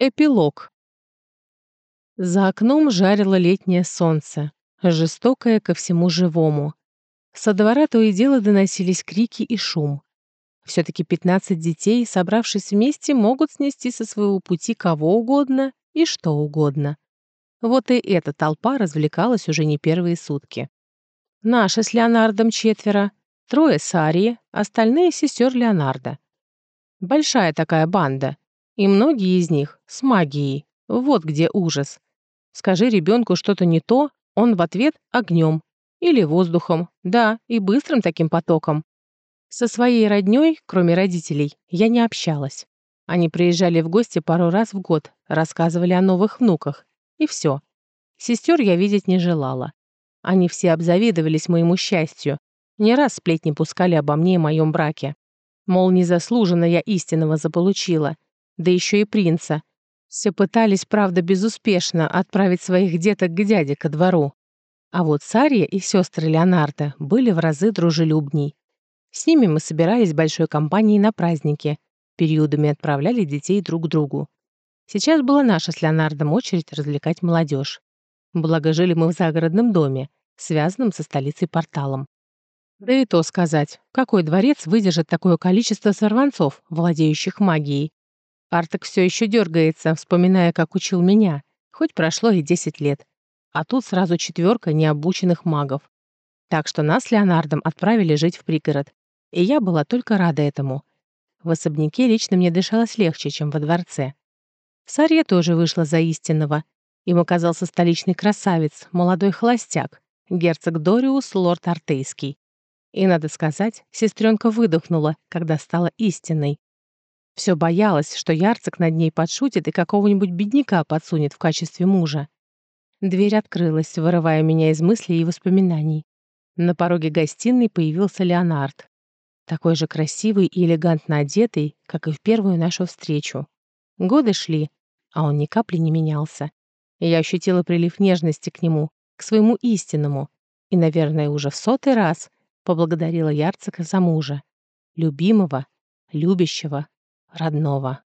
Эпилог. За окном жарило летнее солнце, жестокое ко всему живому. Со двора то и дело доносились крики и шум. Все-таки 15 детей, собравшись вместе, могут снести со своего пути кого угодно и что угодно. Вот и эта толпа развлекалась уже не первые сутки. Наши с Леонардом четверо, трое Сарии, остальные сестер Леонарда. Большая такая банда — и многие из них с магией. Вот где ужас. Скажи ребенку что-то не то, он в ответ огнем. Или воздухом. Да, и быстрым таким потоком. Со своей роднёй, кроме родителей, я не общалась. Они приезжали в гости пару раз в год, рассказывали о новых внуках. И все. Сестер я видеть не желала. Они все обзавидовались моему счастью. Не раз сплетни пускали обо мне и моем браке. Мол, незаслуженно я истинного заполучила — да еще и принца. Все пытались, правда, безуспешно отправить своих деток к дяде ко двору. А вот Сария и сестры Леонардо были в разы дружелюбней. С ними мы собирались большой компанией на праздники, периодами отправляли детей друг к другу. Сейчас была наша с Леонардом очередь развлекать молодежь. Благо жили мы в загородном доме, связанном со столицей порталом. Да и то сказать, какой дворец выдержит такое количество сорванцов, владеющих магией, Артек все еще дергается, вспоминая, как учил меня, хоть прошло и 10 лет. А тут сразу четверка необученных магов. Так что нас с Леонардом отправили жить в пригород. И я была только рада этому. В особняке лично мне дышалось легче, чем во дворце. Сарья тоже вышла за истинного. Им оказался столичный красавец, молодой холостяк, герцог Дориус, лорд Артейский. И, надо сказать, сестренка выдохнула, когда стала истинной. Все боялась, что Ярцик над ней подшутит и какого-нибудь бедняка подсунет в качестве мужа. Дверь открылась, вырывая меня из мыслей и воспоминаний. На пороге гостиной появился Леонард. Такой же красивый и элегантно одетый, как и в первую нашу встречу. Годы шли, а он ни капли не менялся. Я ощутила прилив нежности к нему, к своему истинному, и, наверное, уже в сотый раз поблагодарила Ярцика за мужа. Любимого, любящего, родного.